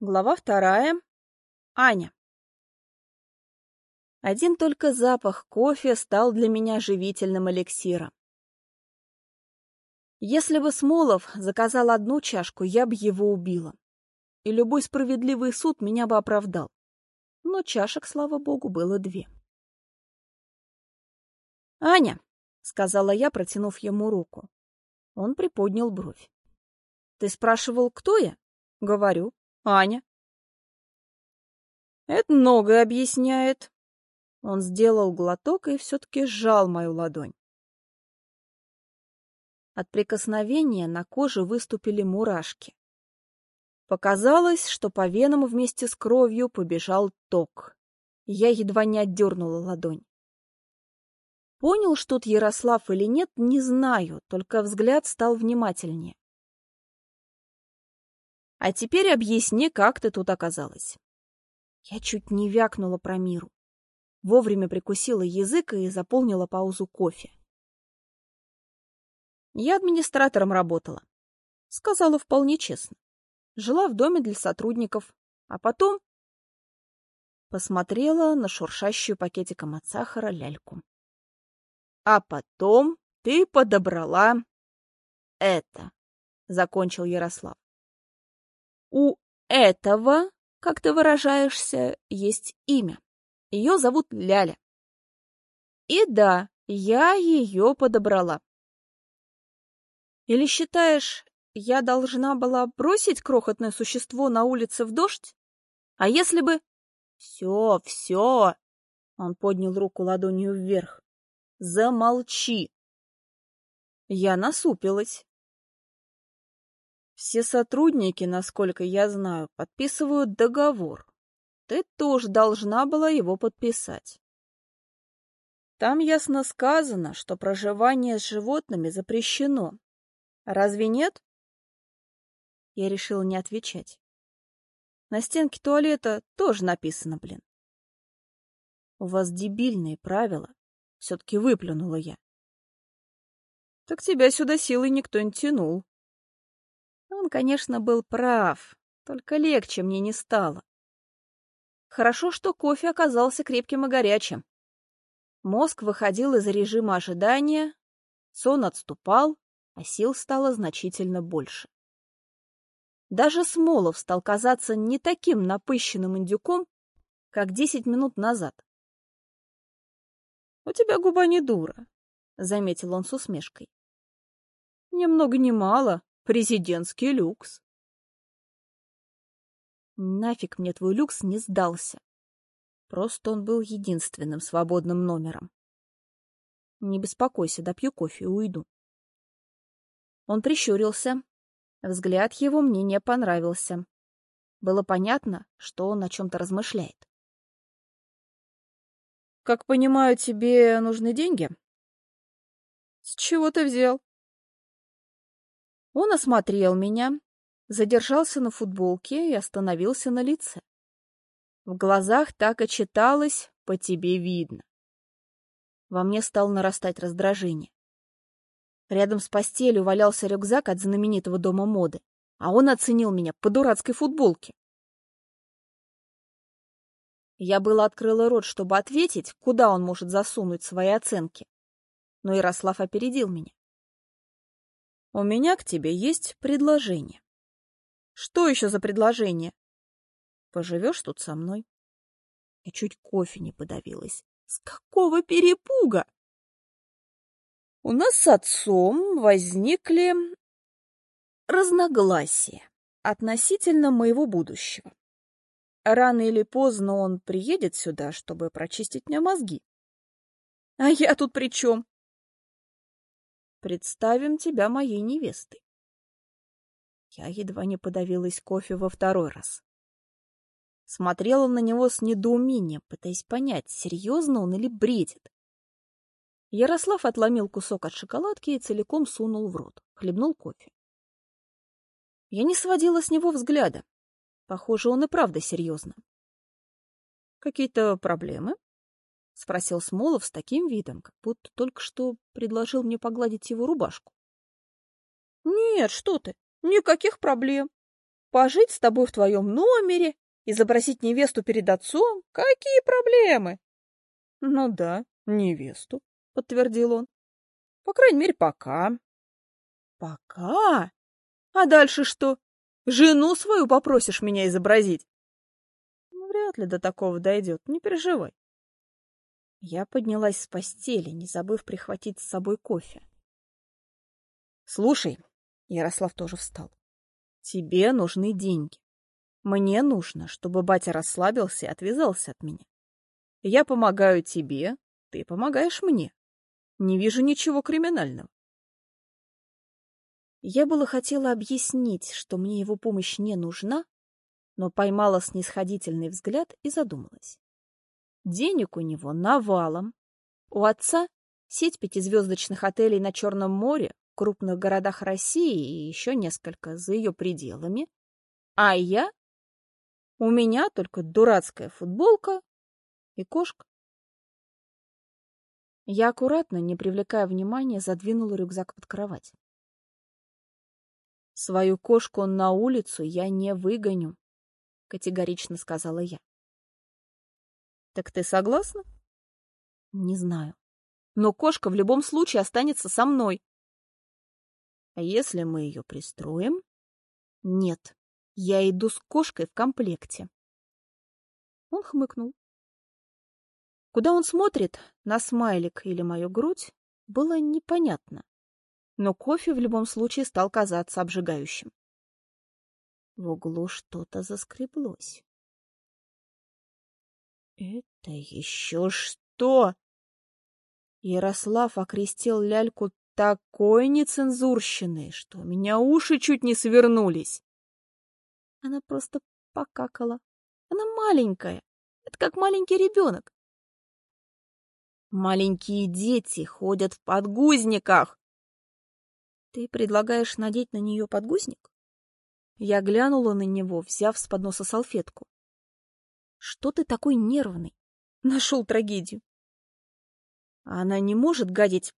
Глава вторая. Аня. Один только запах кофе стал для меня живительным эликсиром. Если бы Смолов заказал одну чашку, я бы его убила. И любой справедливый суд меня бы оправдал. Но чашек, слава богу, было две. «Аня», — сказала я, протянув ему руку. Он приподнял бровь. «Ты спрашивал, кто я?» «Говорю, Аня. Это многое объясняет. Он сделал глоток и все-таки сжал мою ладонь. От прикосновения на коже выступили мурашки. Показалось, что по венам вместе с кровью побежал ток. Я едва не отдернула ладонь. Понял, что тут Ярослав или нет, не знаю, только взгляд стал внимательнее. А теперь объясни, как ты тут оказалась. Я чуть не вякнула про миру. Вовремя прикусила язык и заполнила паузу кофе. Я администратором работала. Сказала вполне честно. Жила в доме для сотрудников. А потом посмотрела на шуршащую пакетиком от сахара ляльку. А потом ты подобрала это, — закончил Ярослав. У этого, как ты выражаешься, есть имя. Ее зовут Ляля. И да, я ее подобрала. Или считаешь, я должна была бросить крохотное существо на улице в дождь? А если бы... Все, все. Он поднял руку ладонью вверх. Замолчи. Я насупилась. Все сотрудники, насколько я знаю, подписывают договор. Ты тоже должна была его подписать. Там ясно сказано, что проживание с животными запрещено. Разве нет? Я решила не отвечать. На стенке туалета тоже написано, блин. У вас дебильные правила. Все-таки выплюнула я. Так тебя сюда силой никто не тянул. Он, конечно, был прав, только легче мне не стало. Хорошо, что кофе оказался крепким и горячим. Мозг выходил из режима ожидания, сон отступал, а сил стало значительно больше. Даже Смолов стал казаться не таким напыщенным индюком, как десять минут назад. — У тебя губа не дура, — заметил он с усмешкой. — Ни много ни мало, Президентский люкс. Нафиг мне твой люкс не сдался. Просто он был единственным свободным номером. Не беспокойся, допью кофе и уйду. Он прищурился. Взгляд его мне не понравился. Было понятно, что он о чем-то размышляет. «Как понимаю, тебе нужны деньги?» «С чего ты взял?» Он осмотрел меня, задержался на футболке и остановился на лице. В глазах так и читалось «по тебе видно». Во мне стало нарастать раздражение. Рядом с постелью валялся рюкзак от знаменитого дома моды, а он оценил меня по дурацкой футболке. Я было открыла рот, чтобы ответить, куда он может засунуть свои оценки. Но Ярослав опередил меня. У меня к тебе есть предложение. Что еще за предложение? Поживешь тут со мной? Я чуть кофе не подавилась. С какого перепуга? У нас с отцом возникли разногласия относительно моего будущего. Рано или поздно он приедет сюда, чтобы прочистить мне мозги. А я тут при чем? Представим тебя моей невестой. Я едва не подавилась кофе во второй раз. Смотрела на него с недоумением, пытаясь понять, серьезно он или бредит. Ярослав отломил кусок от шоколадки и целиком сунул в рот, хлебнул кофе. Я не сводила с него взгляда. Похоже, он и правда серьезно. Какие-то проблемы? — спросил Смолов с таким видом, как будто только что предложил мне погладить его рубашку. — Нет, что ты, никаких проблем. Пожить с тобой в твоем номере, изобразить невесту перед отцом? Какие проблемы? — Ну да, невесту, — подтвердил он. — По крайней мере, пока. — Пока? А дальше что? Жену свою попросишь меня изобразить? Вряд ли до такого дойдет, не переживай. Я поднялась с постели, не забыв прихватить с собой кофе. Слушай, Ярослав тоже встал. Тебе нужны деньги. Мне нужно, чтобы батя расслабился и отвязался от меня. Я помогаю тебе, ты помогаешь мне. Не вижу ничего криминального. Я было хотела объяснить, что мне его помощь не нужна, но поймала снисходительный взгляд и задумалась. Денег у него навалом. У отца сеть пятизвездочных отелей на Черном море, в крупных городах России и еще несколько за ее пределами. А я? У меня только дурацкая футболка и кошка. Я аккуратно, не привлекая внимания, задвинула рюкзак под кровать. Свою кошку на улицу я не выгоню, категорично сказала я. Так ты согласна? Не знаю. Но кошка в любом случае останется со мной. А если мы ее пристроим? Нет, я иду с кошкой в комплекте. Он хмыкнул. Куда он смотрит, на смайлик или мою грудь, было непонятно. Но кофе в любом случае стал казаться обжигающим. В углу что-то заскреблось. Это еще что? Ярослав окрестил ляльку такой нецензурщиной, что у меня уши чуть не свернулись. Она просто покакала. Она маленькая. Это как маленький ребенок. Маленькие дети ходят в подгузниках. Ты предлагаешь надеть на нее подгузник? Я глянула на него, взяв с подноса салфетку. Что ты такой нервный? Нашел трагедию. Она не может гадить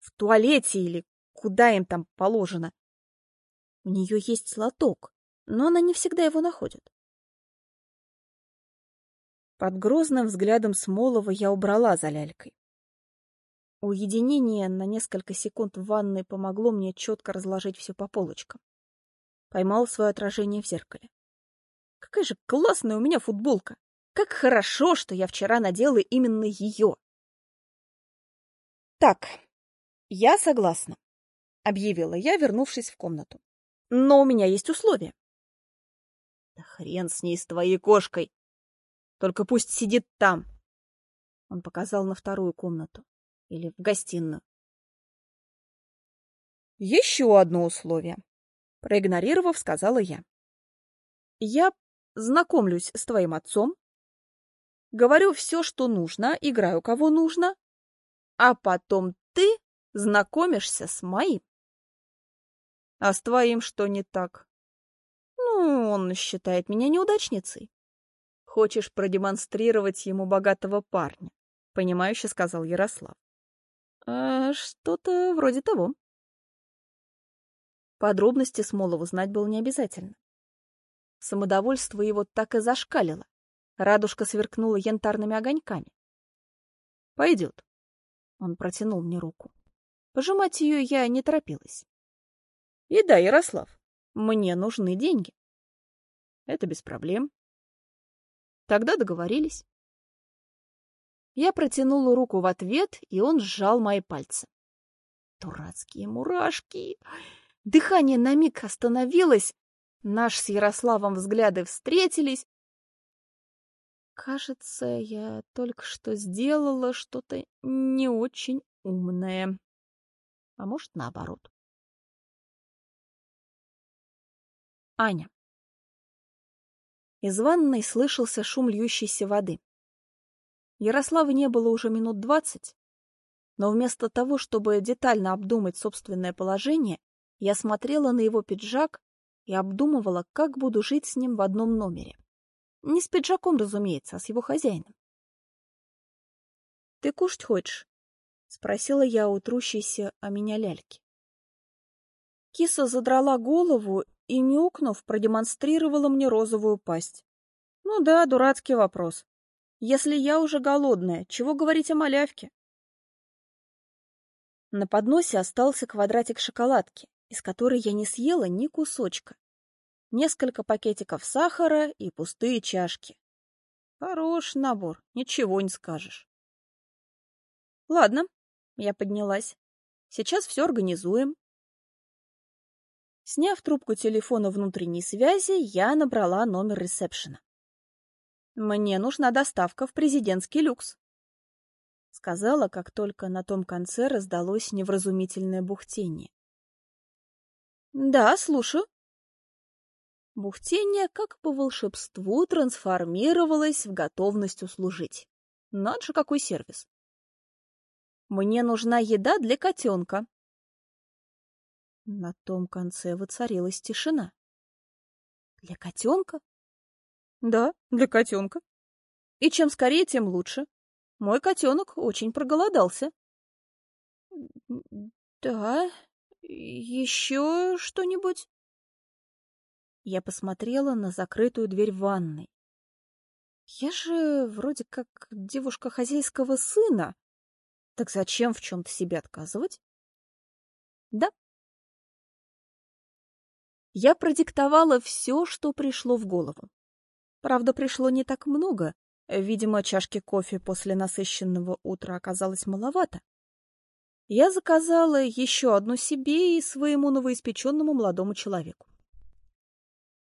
в туалете или куда им там положено. У нее есть лоток, но она не всегда его находит. Под грозным взглядом Смолова я убрала за лялькой. Уединение на несколько секунд в ванной помогло мне четко разложить все по полочкам. Поймал свое отражение в зеркале. Какая же классная у меня футболка! Как хорошо, что я вчера надела именно ее. Так, я согласна, объявила я, вернувшись в комнату. Но у меня есть условия. Да хрен с ней, с твоей кошкой. Только пусть сидит там. Он показал на вторую комнату. Или в гостиную. Еще одно условие. Проигнорировав, сказала я. Я знакомлюсь с твоим отцом, говорю все, что нужно, играю кого нужно, а потом ты знакомишься с моим. А с твоим что не так? Ну, он считает меня неудачницей. Хочешь продемонстрировать ему богатого парня, понимающе сказал Ярослав. А что-то вроде того. Подробности Смолову знать было не обязательно. Самодовольство его так и зашкалило. Радужка сверкнула янтарными огоньками. «Пойдет». Он протянул мне руку. Пожимать ее я не торопилась. «И да, Ярослав, мне нужны деньги». «Это без проблем». Тогда договорились. Я протянула руку в ответ, и он сжал мои пальцы. Дурацкие мурашки! Дыхание на миг остановилось, Наш с Ярославом взгляды встретились. Кажется, я только что сделала что-то не очень умное. А может, наоборот. Аня. Из ванной слышался шум льющейся воды. Ярослава не было уже минут двадцать, но вместо того, чтобы детально обдумать собственное положение, я смотрела на его пиджак и обдумывала, как буду жить с ним в одном номере. Не с пиджаком, разумеется, а с его хозяином. — Ты кушать хочешь? — спросила я у трущейся о меня ляльки. Киса задрала голову и, мяукнув, продемонстрировала мне розовую пасть. Ну да, дурацкий вопрос. Если я уже голодная, чего говорить о малявке? На подносе остался квадратик шоколадки, из которой я не съела ни кусочка. Несколько пакетиков сахара и пустые чашки. Хорош набор, ничего не скажешь. Ладно, я поднялась. Сейчас все организуем. Сняв трубку телефона внутренней связи, я набрала номер ресепшена. Мне нужна доставка в президентский люкс. Сказала, как только на том конце раздалось невразумительное бухтение. Да, слушаю. Бухтение, как по волшебству, трансформировалось в готовность услужить. Надо же, какой сервис. Мне нужна еда для котенка. На том конце воцарилась тишина. Для котенка? Да, для котенка. И чем скорее, тем лучше. Мой котенок очень проголодался. Да, еще что-нибудь? Я посмотрела на закрытую дверь ванной. Я же вроде как девушка хозяйского сына. Так зачем в чем-то себе отказывать? Да. Я продиктовала все, что пришло в голову. Правда, пришло не так много. Видимо, чашки кофе после насыщенного утра оказалось маловато. Я заказала еще одну себе и своему новоиспеченному молодому человеку.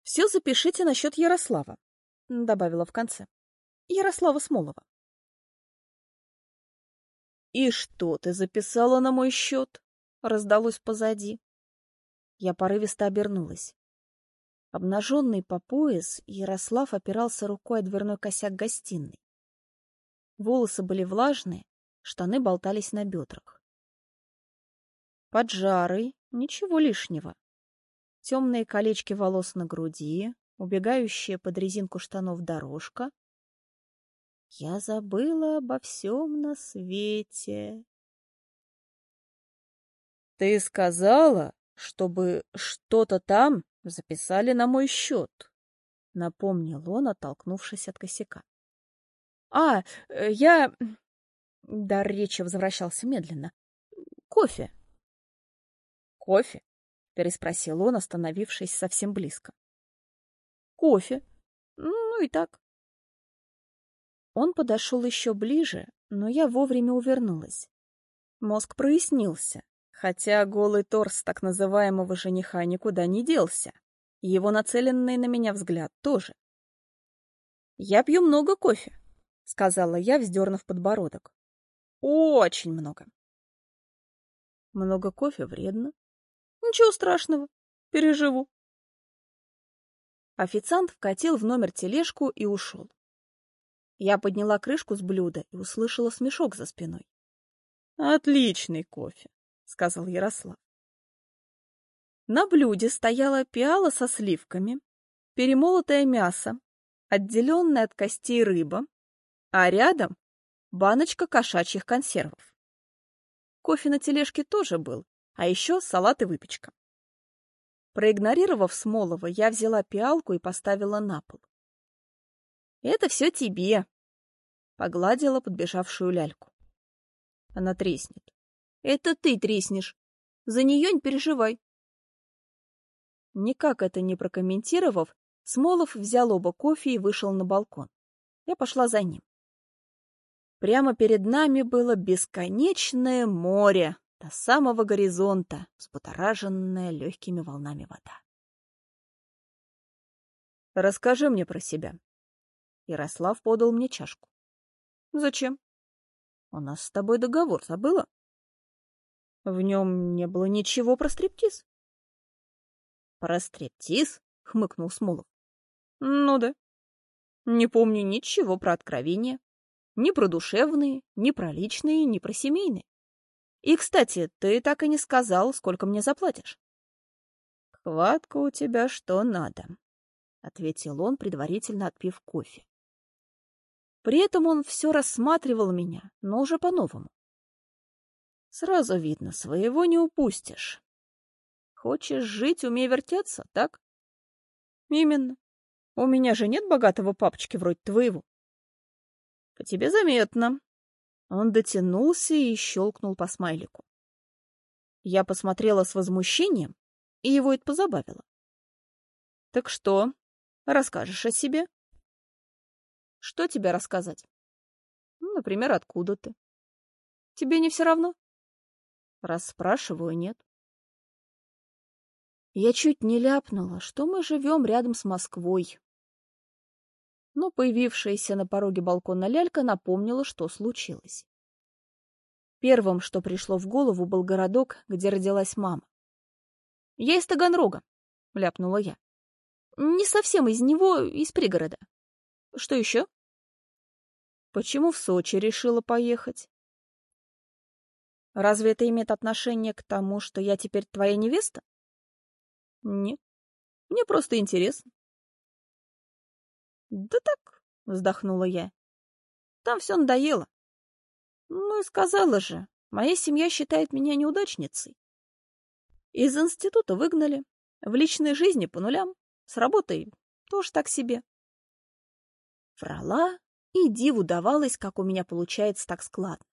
«Все запишите насчет Ярослава», — добавила в конце. «Ярослава Смолова». «И что ты записала на мой счет?» — раздалось позади. Я порывисто обернулась. Обнаженный по пояс, Ярослав опирался рукой о дверной косяк гостиной. Волосы были влажные, штаны болтались на бедрах. Поджарый, ничего лишнего. Темные колечки волос на груди, убегающая под резинку штанов дорожка. Я забыла обо всем на свете. — Ты сказала, чтобы что-то там записали на мой счет, — напомнил он, оттолкнувшись от косяка. — А, э, я... Дар речи возвращался медленно. — Кофе. — Кофе? — переспросил он, остановившись совсем близко. — Кофе. Ну и так. Он подошел еще ближе, но я вовремя увернулась. Мозг прояснился, хотя голый торс так называемого жениха никуда не делся. Его нацеленный на меня взгляд тоже. «Я пью много кофе», — сказала я, вздернув подбородок. «Очень много». «Много кофе вредно?» «Ничего страшного, переживу». Официант вкатил в номер тележку и ушел. Я подняла крышку с блюда и услышала смешок за спиной. «Отличный кофе», сказал Ярослав. На блюде стояла пиала со сливками, перемолотое мясо, отделенная от костей рыба, а рядом баночка кошачьих консервов. Кофе на тележке тоже был, а еще салат и выпечка. Проигнорировав Смолова, я взяла пиалку и поставила на пол. «Это все тебе», — погладила подбежавшую ляльку. Она треснет. Это ты треснешь. За нее не переживай. Никак это не прокомментировав, Смолов взял оба кофе и вышел на балкон. Я пошла за ним. Прямо перед нами было бесконечное море до самого горизонта, спотораженное легкими волнами вода. «Расскажи мне про себя». Ярослав подал мне чашку. «Зачем?» «У нас с тобой договор, забыла?» В нем не было ничего про стриптиз. «Про стриптиз?» — хмыкнул Смолов. «Ну да. Не помню ничего про откровения. Ни про душевные, ни про личные, ни про семейные. И, кстати, ты так и не сказал, сколько мне заплатишь». «Хватка у тебя что надо», — ответил он, предварительно отпив кофе. При этом он все рассматривал меня, но уже по-новому. Сразу видно, своего не упустишь. Хочешь жить, умей вертеться, так? Именно. У меня же нет богатого папочки вроде твоего. По тебе заметно. Он дотянулся и щелкнул по смайлику. Я посмотрела с возмущением, и его это позабавило. Так что, расскажешь о себе? Что тебе рассказать? Ну, например, откуда ты? Тебе не все равно? Раз спрашиваю, нет. Я чуть не ляпнула, что мы живем рядом с Москвой. Но появившаяся на пороге балкона лялька напомнила, что случилось. Первым, что пришло в голову, был городок, где родилась мама. «Я из Таганрога», — ляпнула я. «Не совсем из него, из пригорода. Что еще?» «Почему в Сочи решила поехать?» «Разве это имеет отношение к тому, что я теперь твоя невеста?» Нет, мне просто интересно. Да так, вздохнула я. Там все надоело. Ну и сказала же, моя семья считает меня неудачницей. Из института выгнали, в личной жизни по нулям, с работой тоже так себе. Врала, и диву давалась, как у меня получается так складно.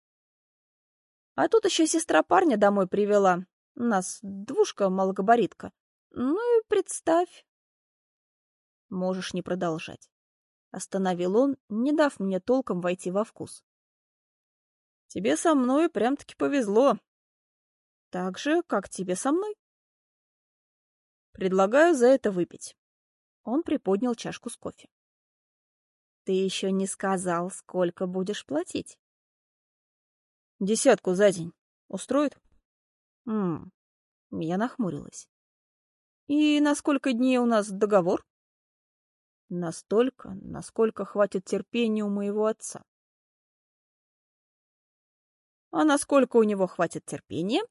А тут еще сестра парня домой привела. У нас двушка-малогабаритка. Ну и представь. Можешь не продолжать. Остановил он, не дав мне толком войти во вкус. Тебе со мной прям-таки повезло. Так же, как тебе со мной. Предлагаю за это выпить. Он приподнял чашку с кофе. Ты еще не сказал, сколько будешь платить. Десятку за день. Устроит? Ммм, я нахмурилась. И на сколько дней у нас договор? Настолько, насколько хватит терпения у моего отца. А насколько у него хватит терпения?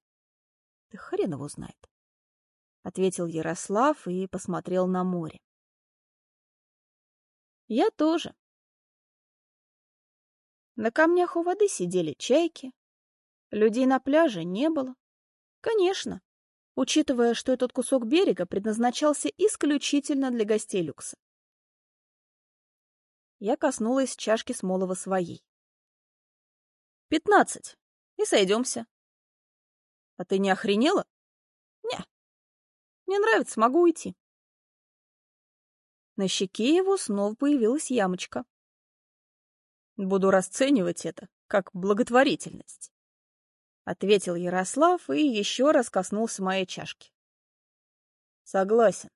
Да хрен его знает. Ответил Ярослав и посмотрел на море. Я тоже. На камнях у воды сидели чайки. Людей на пляже не было. Конечно, учитывая, что этот кусок берега предназначался исключительно для гостей люкса. Я коснулась чашки Смолова своей. «Пятнадцать. И сойдемся». «А ты не охренела?» «Не. Мне нравится, могу уйти». На щеке его снова появилась ямочка. «Буду расценивать это как благотворительность» ответил Ярослав и еще раз коснулся моей чашки. Согласен.